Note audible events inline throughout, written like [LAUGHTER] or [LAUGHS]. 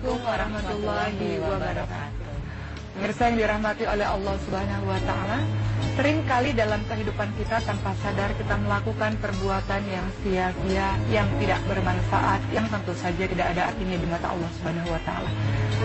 Assalamualaikum warahmatullahi wabarakatuh. Pemirsa yang dirahmati oleh Allah Subhanahu wa taala, sering kali dalam kehidupan kita tanpa sadar kita melakukan perbuatan yang sia-sia, yang tidak bermanfaat, yang tentu saja tidak ada artinya di mata Allah Subhanahu wa taala.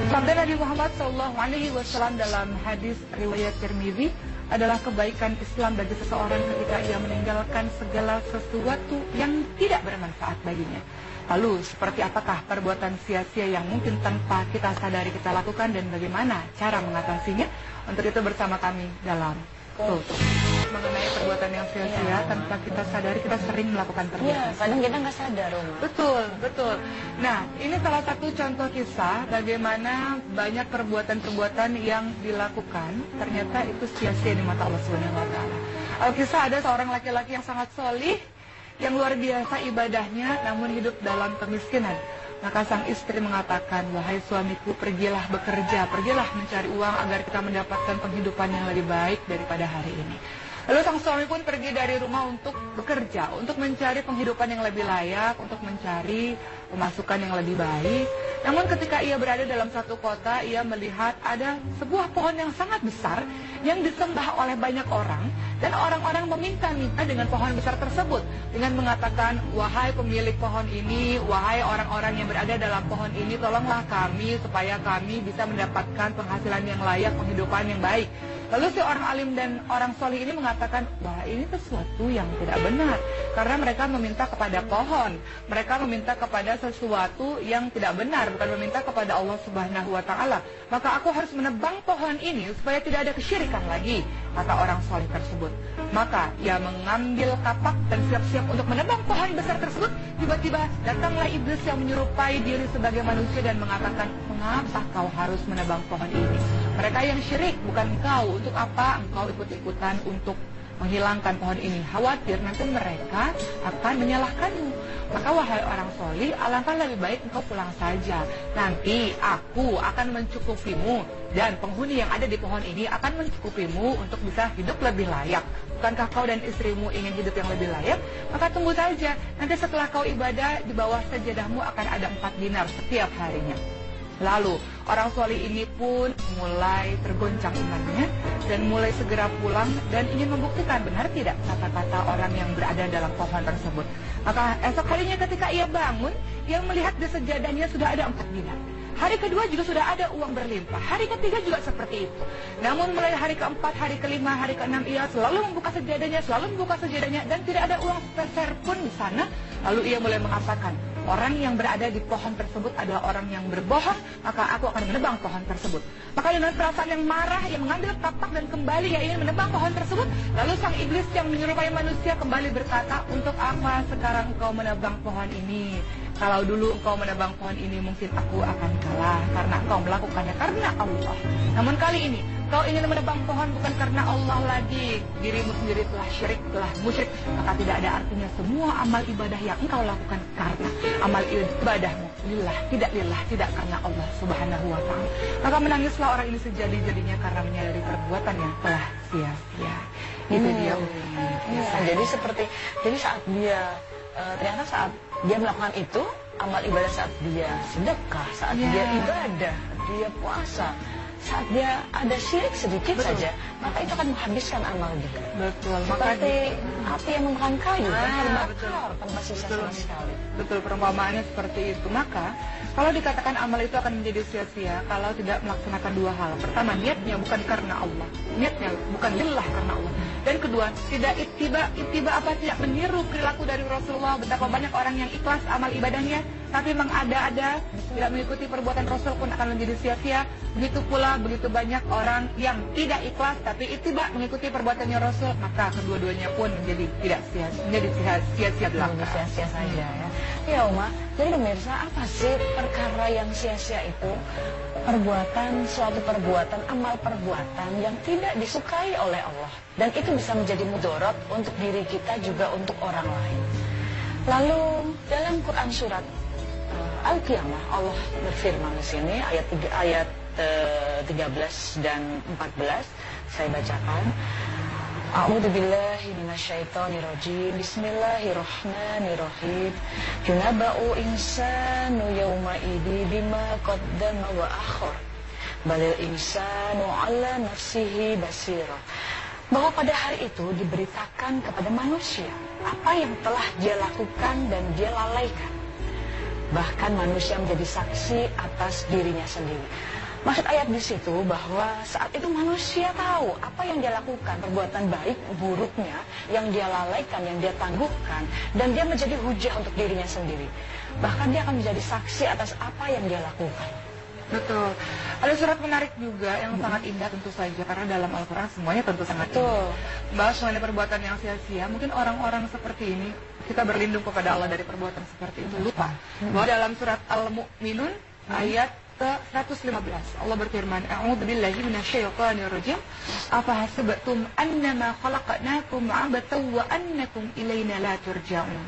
Sabda Nabi Muhammad sallallahu alaihi wasallam dalam hadis riwayat Tirmizi adalah kebaikan Islam bagi seseorang ketika ia meninggalkan segala sesuatu yang tidak bermanfaat baginya. Lalu seperti apakah perbuatan sia-sia yang mungkin tanpa kita sadari kita lakukan dan bagaimana cara mengatasinya? Untuk itu bersama kami dalam Tutup. Mengenai perbuatan yang sia-sia ya. tanpa kita sadari kita sering melakukan perbuatan. Ya, kadang kita nggak sadar, Roma. Betul, betul. Nah, ini salah satu contoh kisah bagaimana banyak perbuatan-perbuatan yang dilakukan ternyata itu sia-sia di mata Allah Subhanahu wa taala. Alkisah ada seorang laki-laki yang sangat solih yang luar biasa ibadahnya namun hidup dalam kemiskinan. Maka sang istri mengatakan, wahai suamiku pergilah bekerja, pergilah mencari uang agar kita mendapatkan penghidupan yang lebih baik daripada hari ini. Lalu sang suami pun pergi dari rumah untuk bekerja, untuk mencari penghidupan yang lebih layak, untuk mencari pemasukan yang lebih baik. Namun ketika ia berada dalam satu kota, ia melihat ada sebuah pohon yang sangat besar yang disembah oleh banyak orang dan orang-orang meminta-minta dengan pohon besar tersebut dengan mengatakan, "Wahai pemilik pohon ini, wahai orang-orang yang berada dalam pohon ini, tolonglah kami supaya kami bisa mendapatkan penghasilan yang layak, penghidupan yang baik." Lalu si orang alim dan orang solih ini mengatakan, wah ini sesuatu yang tidak benar. Karena mereka meminta kepada pohon. Mereka meminta kepada sesuatu yang tidak benar. Bukan meminta kepada Allah subhanahu wa ta'ala. Maka aku harus menebang pohon ini supaya tidak ada kesyirikan lagi. Kata orang solih tersebut. Maka ia mengambil kapak dan siap-siap untuk menebang pohon besar tersebut. Tiba-tiba datanglah iblis yang menyerupai diri sebagai manusia dan mengatakan, mengapa kau harus menebang pohon ini? Mereka yang syirik bukan kau. Untuk apa engkau ikut-ikutan untuk menghilangkan pohon ini? Khawatir nanti mereka akan menyalahkanmu. Maka wahai orang soli, alangkah lebih baik engkau pulang saja. Nanti aku akan mencukupimu dan penghuni yang ada di pohon ini akan mencukupimu untuk bisa hidup lebih layak. Bukankah kau dan istrimu ingin hidup yang lebih layak? Maka tunggu saja. Nanti setelah kau ibadah di bawah sajadahmu akan ada empat dinar setiap harinya. Lalu orang suami ini pun mulai tergoncang imannya dan mulai segera pulang dan ingin membuktikan benar tidak kata-kata orang yang berada dalam pohon tersebut. Maka esok harinya ketika ia bangun, ia melihat di sejadahnya sudah ada empat dinar. Hari kedua juga sudah ada uang berlimpah. Hari ketiga juga seperti itu. Namun mulai hari keempat, hari kelima, hari keenam ia selalu membuka sejadahnya, selalu membuka sejadahnya dan tidak ada uang peser pun di sana. Lalu ia mulai mengatakan, orang yang berada di pohon tersebut adalah orang yang berbohong, maka aku akan menebang pohon tersebut. Maka dengan perasaan yang marah, ia mengambil kapak dan kembali ia ingin menebang pohon tersebut. Lalu sang iblis yang menyerupai manusia kembali berkata, untuk apa sekarang kau menebang pohon ini? Kalau dulu engkau menebang pohon ini mungkin aku akan kalah karena engkau melakukannya karena Allah. Namun kali ini Kau ingin menebang pohon bukan karena Allah lagi. Dirimu sendiri telah syirik, telah musyrik. Maka tidak ada artinya semua amal ibadah yang engkau lakukan Karena amal ibadahmu lillah Tidak lillah, tidak karena Allah subhanahu wa ta'ala. Maka menangislah orang ini sejadi-jadinya Karena menyadari perbuatan yang telah sia-sia. Itu hmm. dia ya, Jadi seperti Jadi saat dia uh, Ternyata saat dia melakukan itu Amal ibadah saat dia sedekah Saat yeah. dia ibadah Dia puasa saat dia ada syirik sedikit Betul. saja, maka itu akan menghabiskan amal dia. Betul. Seperti api yang memakan kayu, ah, kan terbakar tanpa sisa sama sekali. Betul, perumpamaannya seperti itu. Maka, kalau dikatakan amal itu akan menjadi sia-sia kalau tidak melaksanakan dua hal. Pertama, niatnya bukan karena Allah. Niatnya bukan lillah karena Allah. Dan kedua, tidak itiba, itiba apa tidak meniru perilaku dari Rasulullah. Betapa banyak orang yang ikhlas amal ibadahnya, tapi mengada-ada, tidak mengikuti perbuatan Rasul pun akan menjadi sia-sia. Begitu pula begitu banyak orang yang tidak ikhlas tapi itiba mengikuti perbuatannya Rasul, maka kedua-duanya pun menjadi tidak sia menjadi sia-sia belaka. Sia-sia saja ya. Ya Uma, jadi pemirsa apa sih perkara yang sia-sia itu? Perbuatan, suatu perbuatan, amal perbuatan yang tidak disukai oleh Allah. Dan itu bisa menjadi mudorot untuk diri kita juga untuk orang lain. Lalu dalam Quran surat Al-Qiyamah Allah berfirman di sini ayat 3 ayat uh, eh, 13 dan 14 saya bacakan A'udzu billahi minasyaitonir rajim. Bismillahirrahmanirrahim. Junaba'u insanu yawma idi bima qaddama wa akhar. Balil insanu ala nafsihi basira. Bahwa pada hari itu diberitakan kepada manusia apa yang telah dia lakukan dan dia lalaikan. Bahkan manusia menjadi saksi atas dirinya sendiri. Maksud ayat di situ bahwa saat itu manusia tahu apa yang dia lakukan, perbuatan baik, buruknya, yang dia lalaikan, yang dia tangguhkan, dan dia menjadi hujah untuk dirinya sendiri. Bahkan dia akan menjadi saksi atas apa yang dia lakukan. Betul. Ada surat menarik juga yang sangat indah tentu saja karena dalam Al-Qur'an semuanya tentu sangat Betul. indah. Bahas mengenai perbuatan yang sia-sia, mungkin orang-orang seperti ini kita berlindung kepada Allah dari perbuatan seperti itu lupa. Bahwa dalam surat Al-Mu'minun ayat ke-115 Allah berfirman A'udzu billahi minasyaitonir rajim. Afa hasibtum annama khalaqnakum 'abathan wa annakum ilaina la turja'un.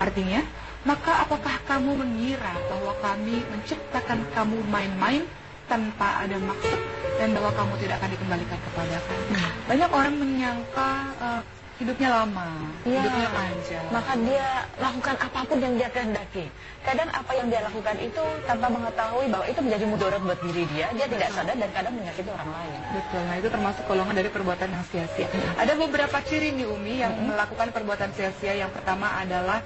Artinya maka apakah kamu mengira bahwa kami menciptakan kamu main-main tanpa ada maksud dan bahwa kamu tidak akan dikembalikan kepada kami? Banyak orang menyangka uh, hidupnya lama, Ya. hidupnya panjang. Maka dia lakukan apa pun yang dia kehendaki. Kadang apa yang dia lakukan itu tanpa mengetahui bahwa itu menjadi mudarat buat diri dia, dia tidak sadar dan kadang menyakiti orang lain. Betul, nah itu termasuk golongan dari perbuatan yang sia-sia. Ada beberapa ciri nih Umi yang melakukan perbuatan sia-sia. Yang pertama adalah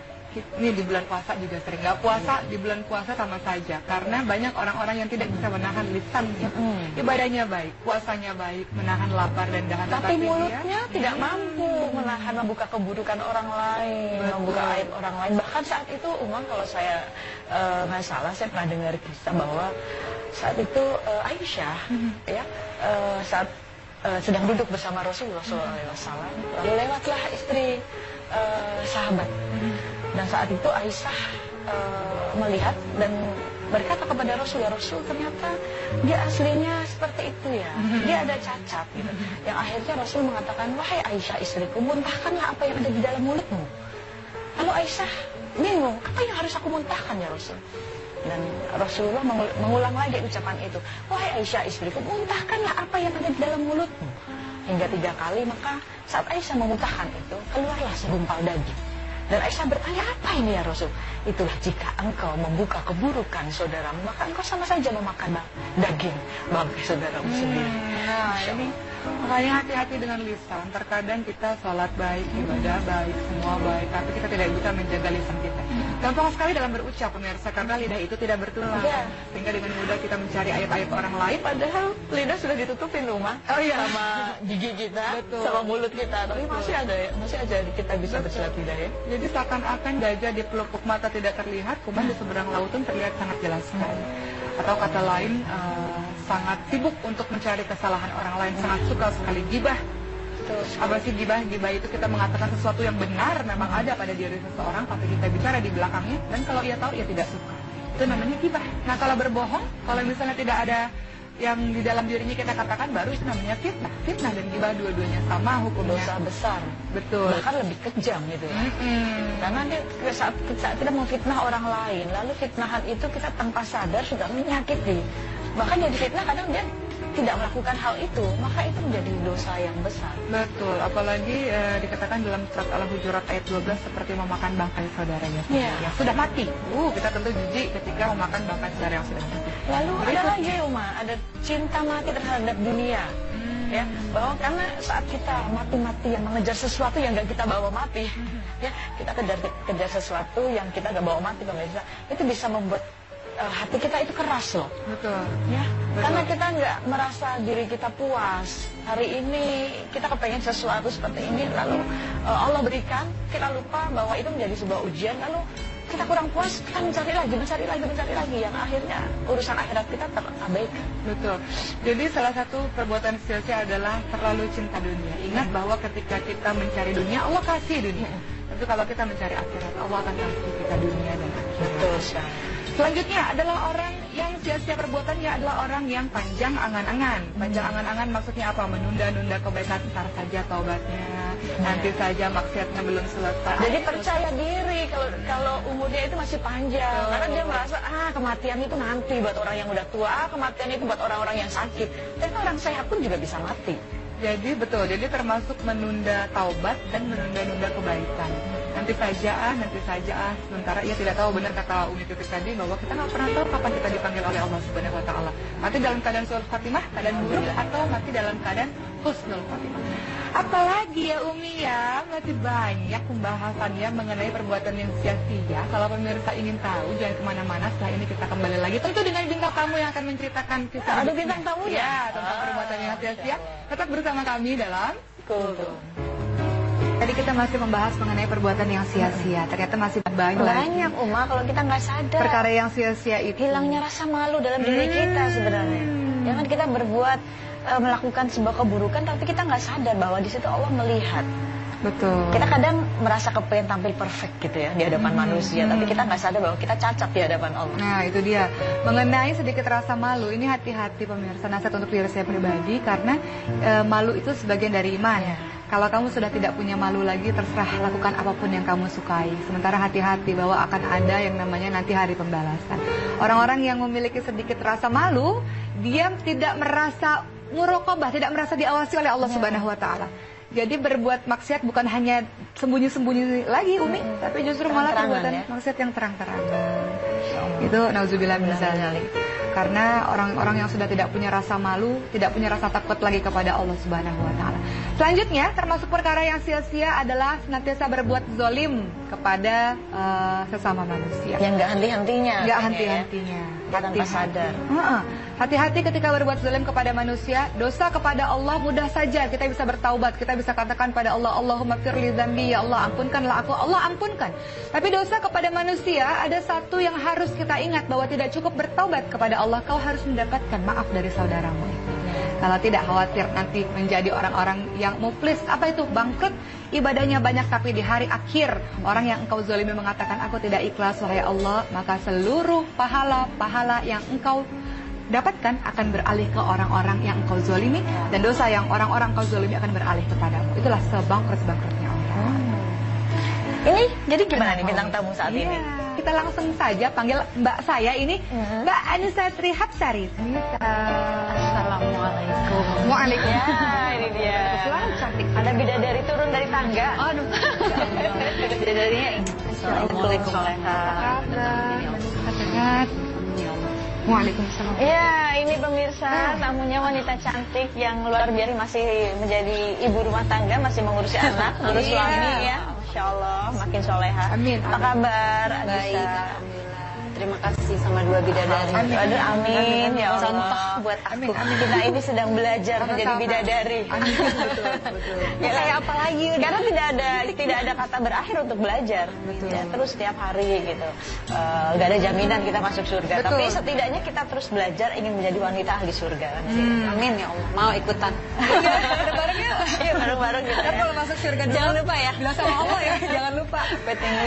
ini di bulan puasa juga sering. Nggak puasa di bulan puasa sama saja. Karena banyak orang-orang yang tidak bisa menahan lisannya ibadahnya baik puasanya baik menahan lapar dan dahan Tapi dia- mulutnya tidak mampu menahan membuka keburukan orang lain, Betul. membuka aib orang lain. Bahkan saat itu Umar kalau saya eh, nggak salah, saya pernah dengar kisah bahwa saat itu eh, Aisyah ya eh, saat eh, sedang duduk bersama Rasulullah SAW, lalu lewatlah istri eh, sahabat. Dan saat itu Aisyah eh, melihat dan berkata kepada Rasul, ya Rasul ternyata dia aslinya seperti itu ya. Dia ada cacat gitu. Yang akhirnya Rasul mengatakan, wahai Aisyah istriku, muntahkanlah apa yang ada di dalam mulutmu. Lalu Aisyah bingung, apa yang harus aku muntahkan ya Rasul? Dan Rasulullah mengul- mengulang lagi ucapan itu. Wahai Aisyah istriku, muntahkanlah apa yang ada di dalam mulutmu. Hingga tiga kali, maka saat Aisyah memuntahkan itu, keluarlah segumpal daging. Dan Aisyah bertanya, apa ini ya Rasul? Itulah jika engkau membuka keburukan saudaramu, maka engkau sama saja memakan daging bagi saudaramu sendiri. Nah, ini makanya hati-hati dengan lisan. Terkadang kita sholat baik, ibadah baik, semua baik, tapi kita tidak bisa menjaga lisan kita. Gampang sekali dalam berucap, pemirsa, karena lidah itu tidak bertulang. Iya. Sehingga dengan mudah kita mencari ayat-ayat orang lain. Padahal lidah sudah ditutupin rumah Oh iya. sama gigi kita, Betul. sama mulut kita, tapi Betul. masih ada ya, masih aja kita bisa bersilat lidah ya. Jadi seakan-akan gajah di pelupuk mata tidak terlihat, kuman di seberang laut pun terlihat sangat jelas sekali. Atau kata lain, eh, sangat sibuk untuk mencari kesalahan orang lain, sangat suka sekali gibah. Apa sih gibah? Gibah itu kita mengatakan sesuatu yang benar memang ada pada diri seseorang, tapi kita bicara di belakangnya, dan kalau ia tahu ia tidak suka. Itu namanya gibah. Nah kalau berbohong, kalau misalnya tidak ada yang di dalam dirinya kita katakan, baru itu namanya fitnah. Fitnah dan gibah dua-duanya sama hukumnya. dosa besar, Betul. bahkan lebih kejam gitu ya. Mm-mm. Karena dia, saat, saat kita mau fitnah orang lain, lalu fitnahan itu kita tanpa sadar sudah menyakiti. Bahkan yang difitnah kadang dia tidak melakukan hal itu, maka itu menjadi dosa yang besar. Betul, apalagi eh, dikatakan dalam surat Al-Hujurat ayat 12 seperti memakan bangkai saudaranya sendiri Iya. yang sudah mati. Uh, kita tentu jijik ketika memakan bangkai saudara yang sudah mati. Lalu ada Berikut. lagi Uma, ada cinta mati terhadap dunia. Hmm. Ya, bahwa karena saat kita mati-mati yang mengejar sesuatu yang gak kita bawa mati, ya kita kejar kejar sesuatu yang kita gak bawa mati pemirsa, itu bisa membuat hati kita itu keras loh. Betul. Ya, Betul. karena kita nggak merasa diri kita puas. Hari ini kita kepengen sesuatu seperti ini, lalu eh, Allah berikan, kita lupa bahwa itu menjadi sebuah ujian, lalu kita kurang puas, kita mencari lagi, mencari lagi, mencari lagi, yang akhirnya urusan akhirat kita terabaikan. Betul. Jadi salah satu perbuatan sia-sia adalah terlalu cinta dunia. Ingat bahwa ketika kita mencari dunia, Allah kasih dunia. Tapi kalau kita mencari akhirat, Allah akan kasih kita dunia dan akhirat. Betul. Selanjutnya adalah orang yang sia-sia perbuatannya adalah orang yang panjang angan-angan. Panjang angan-angan maksudnya apa? Menunda-nunda kebaikan ntar saja taubatnya, nanti saja maksiatnya belum selesai. Jadi percaya diri kalau kalau umurnya itu masih panjang, Betul. karena dia merasa ah kematian itu nanti buat orang yang udah tua, ah kematian itu buat orang-orang yang sakit. Dan orang sehat pun juga bisa mati. Jadi betul, jadi termasuk menunda taubat dan menunda-nunda kebaikan. Nanti saja ah, nanti saja ah. Sementara ia tidak tahu benar kata Umi Tuti tadi bahwa kita nggak pernah tahu kapan kita dipanggil oleh Allah Subhanahu Wa Taala. Mati dalam keadaan suul Fatimah, keadaan buruk atau mati dalam keadaan husnul Fatimah. Apalagi ya Umi ya, masih banyak pembahasannya mengenai perbuatan yang sia-sia. Kalau pemirsa ingin tahu, jangan ke mana-mana. Setelah ini kita kembali lagi. Tentu dengan bintang tamu yang akan menceritakan kisah. Ada bintang tamu ya tentang perbuatan yang sia-sia. Tetap bersama kami dalam Kultum. Kita masih membahas mengenai perbuatan yang sia-sia. Ternyata masih banyak, Banyak Uma kalau kita nggak sadar. perkara yang sia-sia itu. hilangnya rasa malu dalam diri kita sebenarnya. Jangan kita berbuat eh, melakukan sebuah keburukan tapi kita nggak sadar bahwa di situ Allah melihat. Betul. Kita kadang merasa kepengen tampil perfect gitu ya di hadapan manusia, tapi kita nggak sadar bahwa kita cacat di hadapan Allah. Nah itu dia Mengenai sedikit rasa malu Ini hati-hati pemirsa Nasihat untuk diri saya pribadi Karena e, malu itu sebagian dari iman Ya. Kalau kamu sudah tidak punya malu lagi Terserah lakukan apa pun yang kamu sukai Sementara hati-hati bahwa akan ada yang namanya nanti hari pembalasan Orang-orang yang memiliki sedikit rasa malu Dia tidak merasa murokobah Tidak merasa diawasi oleh Allah Subhanahu Wa Taala. Jadi berbuat maksiat bukan hanya sembunyi-sembunyi lagi Umi Tapi justru malah perbuatan ya. maksiat yang terang-terangan itu nauzubillah dzalik. Karena orang-orang yang sudah tidak punya rasa malu, tidak punya rasa takut lagi kepada Allah Subhanahu wa taala. Selanjutnya, termasuk perkara yang sia-sia adalah senantiasa berbuat zolim kepada eh, sesama manusia. Yang nggak henti-hentinya. Nggak akhirnya ya. Tanpa sadar. Heeh. Hati-hati ketika berbuat zalim kepada manusia, dosa kepada Allah mudah saja kita bisa bertaubat, kita bisa katakan pada Allah, Allahumma firli dzambi, ya Allah ampunkanlah aku, Allah ampunkan. Tapi dosa kepada manusia ada satu yang harus kita ingat bahwa tidak cukup bertaubat kepada Allah, kau harus mendapatkan maaf dari saudaramu itu. Kalau tidak khawatir nanti menjadi orang-orang yang muflis, apa itu bangkrut, ibadahnya banyak tapi di hari akhir orang yang engkau zalimi mengatakan aku tidak ikhlas wahai Allah, maka seluruh pahala-pahala yang engkau dapatkan akan beralih ke orang-orang yang engkau zalimi dan dosa yang orang-orang engkau zalimi akan beralih kepadamu. Itulah sebangkrut-bangkrutnya orang. Ini jadi gimana nih bintang tamu saat Iya, ini? Kita langsung saja panggil Mbak saya ini Mhm. Mbak Anissa Trihapsari. Assalamualaikum. Waalaikumsalam. Ya, ini dia. Selalu cantik. Ada bidadari turun dari tangga. Aduh. Bidadarinya ini. Assalamualaikum. Sehat. Waalaikumsalam. Ya, ini pemirsa, tamunya wanita cantik yang luar biasa masih menjadi ibu rumah tangga, masih mengurusi anak, ngurus Iya. suami ya. Masya Allah, makin soleha. Amin, Apa kabar, Baik, Anissa? Terima kasih sama dua bidadari. Amin. Aduh, amin, ya Allah. Contoh buat aku. Amin, amin. Kita ini sedang belajar Sama-sama. menjadi bidadari. Amin, betul, betul. [LAUGHS] Ya kayak apa lagi? Karena tidak ada tidak ada kata berakhir untuk belajar. Betul. Ya, terus setiap hari gitu. Eh, Gak ada jaminan kita masuk surga. Betul. Tapi setidaknya kita terus belajar ingin menjadi wanita ahli surga. kan sih? Amin ya Allah. Mau ikutan. [LAUGHS] Bareng-bareng yuk. Iya bareng-bareng gitu. Ntar ya. kalau masuk surga dulu Jangan lupa ya. Bilang sama Allah ya Jangan lupa.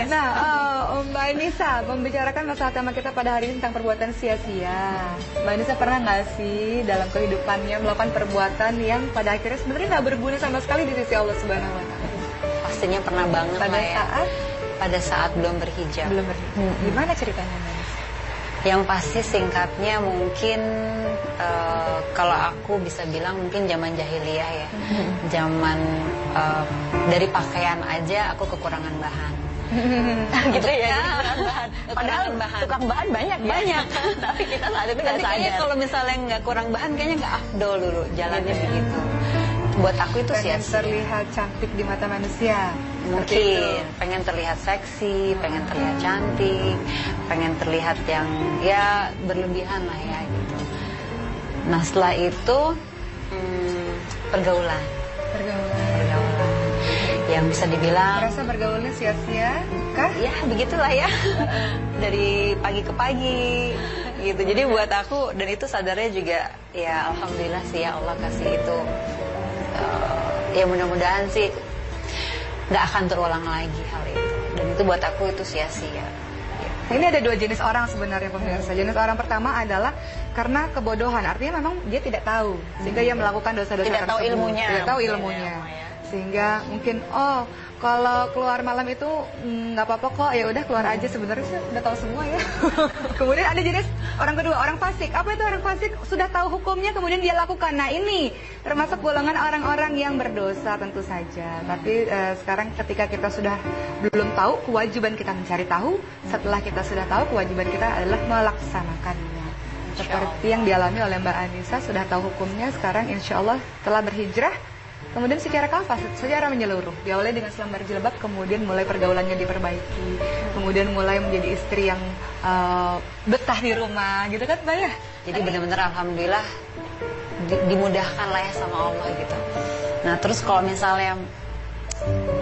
Nah eh, Mbak Anissa Membicarakan masalah tema kita pada hari ini Tentang perbuatan sia-sia Mbak Anissa pernah nggak sih Dalam kehidupannya Melakukan perbuatan yang pada akhirnya sebenarnya nggak berguna sama sekali Di sisi Allah Subhanahu Wa Taala Pastinya pernah banget Pada lah ya. saat Pada saat belum berhijab. Belum berhijab Gimana ceritanya? Yang pasti singkatnya mungkin eh, kalau aku bisa bilang mungkin zaman jahiliyah ya. Zaman eh, dari pakaian aja aku kekurangan bahan. [LAUGHS] gitu ya. Ya, kekurangan bahan. Padahal kekurangan bahan. tukang bahan banyak ya. Banyak. [LAUGHS] Tapi kita saat itu nggak sadar. kalau misalnya nggak kurang bahan kayaknya nggak afdol dulu jalannya begitu. Buat aku itu Pengen sia-sia. terlihat cantik di mata manusia. Mungkin pengen terlihat seksi, pengen terlihat cantik, pengen terlihat yang ya berlebihan lah ya gitu. Nah setelah itu hmm, Pergaulan pergaulan yang bisa dibilang Merasa bergaulnya sia-sia Kah? ya begitulah ya [LAUGHS] dari pagi ke pagi gitu. Jadi buat aku dan itu sadarnya juga ya alhamdulillah sih ya Allah kasih itu eh, ya mudah-mudahan sih nggak akan terulang lagi hal itu dan itu buat aku itu sia-sia. Ya. Ini ada dua jenis orang sebenarnya pemirsa. Jenis orang pertama adalah karena kebodohan. Artinya memang dia tidak tahu sehingga ia melakukan dosa-dosa Tidak tahu tersebut. ilmunya. Tidak tahu ilmunya. Sehingga mungkin oh kalau keluar malam itu mm, nggak apa-apa kok. Ya udah keluar aja sebenarnya udah tahu semua ya. [LAUGHS] Kemudian ada jenis orang kedua orang fasik. Apa itu orang fasik? Sudah tahu hukumnya kemudian dia lakukan. Nah ini termasuk golongan orang-orang yang berdosa tentu saja. Tapi eh, sekarang ketika kita sudah belum tahu kewajiban kita mencari tahu. Setelah kita sudah tahu kewajiban kita adalah melaksanakannya. Seperti yang dialami oleh Mbak Anissa sudah tahu hukumnya. Sekarang insya Allah telah berhijrah kemudian secara kanvas secara menyeluruh. Diawali dengan selembar jilbab kemudian mulai pergaulannya diperbaiki. Kemudian mulai menjadi istri yang uh, betah di rumah gitu kan Mbak ya? Jadi benar-benar alhamdulillah di- dimudahkan lah ya sama Allah gitu. Nah terus kalau misalnya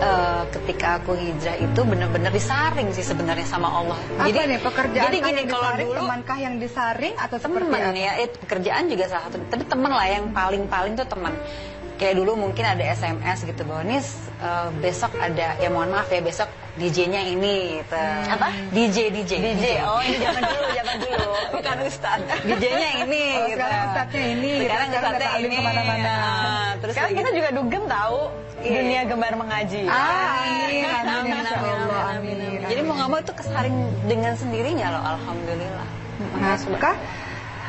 eh, ketika aku hijrah itu benar-benar disaring sih sebenarnya sama Allah. apa nih pekerjaan jadi gini yang kalau disaring, dulu temankah yang disaring atau teman ya eh, pekerjaan juga salah satu tapi teman lah yang paling-paling tuh teman kayak dulu mungkin ada SMS gitu bahwa nih eh, besok ada ya mohon maaf ya besok DJ-nya ini gitu. Apa? DJ DJ DJ. Oh, ini zaman dulu, zaman dulu. [LAUGHS] Bukan Ustaz. DJ-nya ini Oh, gitu. sekarang ustadznya ini, gitu. Sekarang Sekarang taklim ini ke mana-mana. Ah, terus Sekarang kita juga dugem tahu Iya. dunia gemar mengaji. Ah, amin, amin, Amin, amin, amin. Jadi mau nggak mau itu kesaring dengan sendirinya loh, alhamdulillah. Maka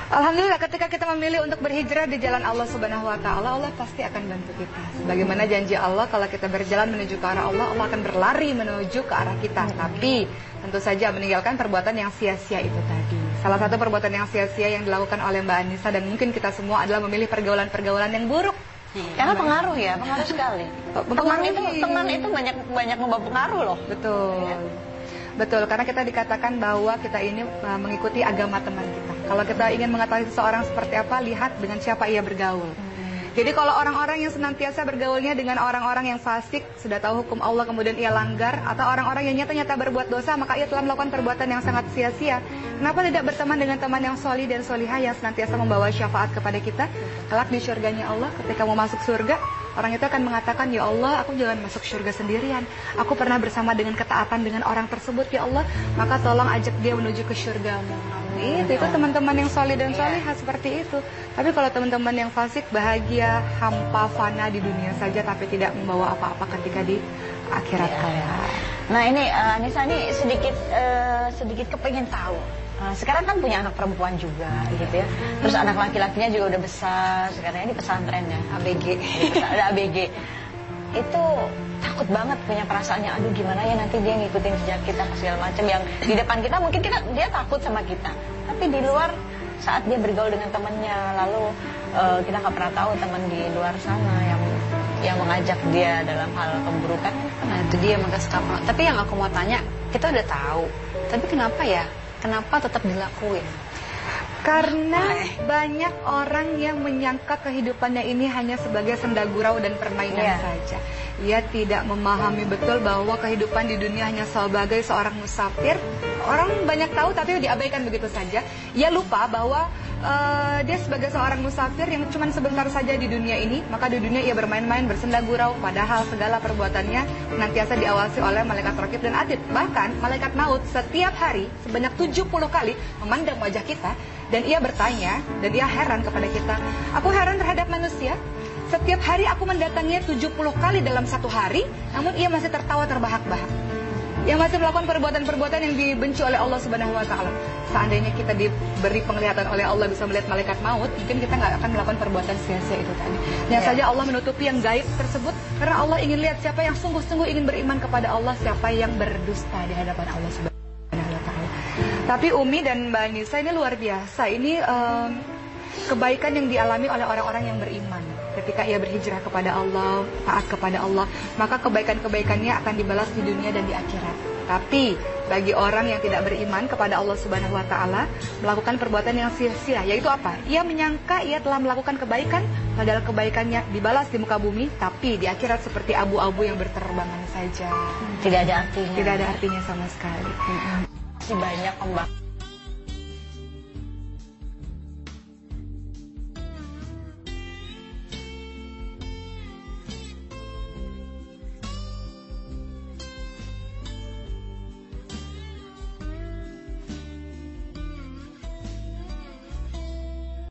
Alhamdulillah ketika kita memilih untuk berhijrah di jalan Allah Subhanahu wa taala, Allah pasti akan bantu kita. Bagaimana janji Allah kalau kita berjalan menuju ke arah Allah, Allah akan berlari menuju ke arah kita. Tapi tentu saja meninggalkan perbuatan yang sia-sia itu tadi. Salah satu perbuatan yang sia-sia yang dilakukan oleh Mbak Anissa dan mungkin kita semua adalah memilih pergaulan-pergaulan yang buruk. Karena pengaruh ya, pengaruh sekali. Teman itu teman itu banyak banyak membawa pengaruh loh. Betul. Betul, karena kita dikatakan bahwa kita ini uh, mengikuti agama teman kita. Kalau kita ingin mengetahui seseorang seperti apa, lihat dengan siapa ia bergaul. Jadi kalau orang-orang yang senantiasa bergaulnya dengan orang-orang yang fasik, sudah tahu hukum Allah kemudian ia langgar, atau orang-orang yang nyata-nyata berbuat dosa, maka ia telah melakukan perbuatan yang sangat sia-sia. Kenapa tidak berteman dengan teman yang soli dan solihah yang senantiasa membawa syafaat kepada kita? Kelak di surganya Allah, ketika mau masuk surga, orang itu akan mengatakan, Ya Allah, aku jangan masuk surga sendirian. Aku pernah bersama dengan ketaatan dengan orang tersebut, Ya Allah, maka tolong ajak dia menuju ke surgamu. Itu, itu teman-teman yang solid dan solihah seperti itu. Tapi kalau teman-teman yang fasik bahagia, hampa, fana di dunia saja, tapi tidak membawa apa-apa ketika di akhirat. Nah ini uh, Anissa ini sedikit eh, sedikit kepengen tahu. Uh, sekarang kan punya anak perempuan juga gitu ya. Terus anak laki-lakinya juga udah besar. Sekarang ini pesantren ya, ABG. [LAUGHS] Ada ABG. Itu takut banget punya perasaannya. Aduh gimana ya nanti dia ngikutin jejak kita segala macam yang di depan kita mungkin kita dia takut sama kita. Tapi di luar saat dia bergaul dengan temannya lalu eh, kita nggak pernah tahu teman di luar sana yang yang mengajak dia dalam hal keburukan Nah itu dia maka sekarang. Tapi yang aku mau tanya, kita udah tahu. Tapi kenapa ya? Kenapa tetap dilakuin? Karena banyak orang yang menyangka kehidupannya ini hanya sebagai senda gurau dan permainan Iya. saja. Ia tidak memahami betul bahwa kehidupan di dunia hanya sebagai seorang musafir. Orang banyak tahu tapi diabaikan begitu saja. Ia lupa bahwa eh, dia sebagai seorang musafir yang cuma sebentar saja di dunia ini, maka di dunia ia bermain-main bersenda gurau padahal segala perbuatannya senantiasa diawasi oleh malaikat rakib dan atid. Bahkan malaikat maut setiap hari sebanyak 70 kali memandang wajah kita dan ia bertanya dan ia heran kepada kita. Aku heran terhadap manusia. Setiap hari aku mendatanginya 70 kali dalam satu hari, namun ia masih tertawa terbahak-bahak. Ia masih melakukan perbuatan-perbuatan yang dibenci oleh Allah Subhanahu wa taala. Seandainya kita diberi penglihatan oleh Allah bisa melihat malaikat maut, mungkin kita nggak akan melakukan perbuatan sia-sia itu tadi. Yang Ya. saja Allah menutupi yang gaib tersebut karena Allah ingin lihat siapa yang sungguh-sungguh ingin beriman kepada Allah, siapa yang berdusta di hadapan Allah Subhanahu wa taala. Tapi Umi dan Mbak Nisa ini luar biasa. Ini em, kebaikan yang dialami oleh orang-orang yang beriman. Ketika ia berhijrah kepada Allah, taat kepada Allah, maka kebaikan-kebaikannya akan dibalas di dunia dan di akhirat. Tapi bagi orang yang tidak beriman kepada Allah Subhanahu wa taala, melakukan perbuatan yang sia-sia, yaitu apa? Ia menyangka ia telah melakukan kebaikan, padahal kebaikannya dibalas di muka bumi, tapi di akhirat seperti abu-abu yang berterbangan saja. tidak ada artinya Tidak ada artinya sama sekali. masih banyak ombak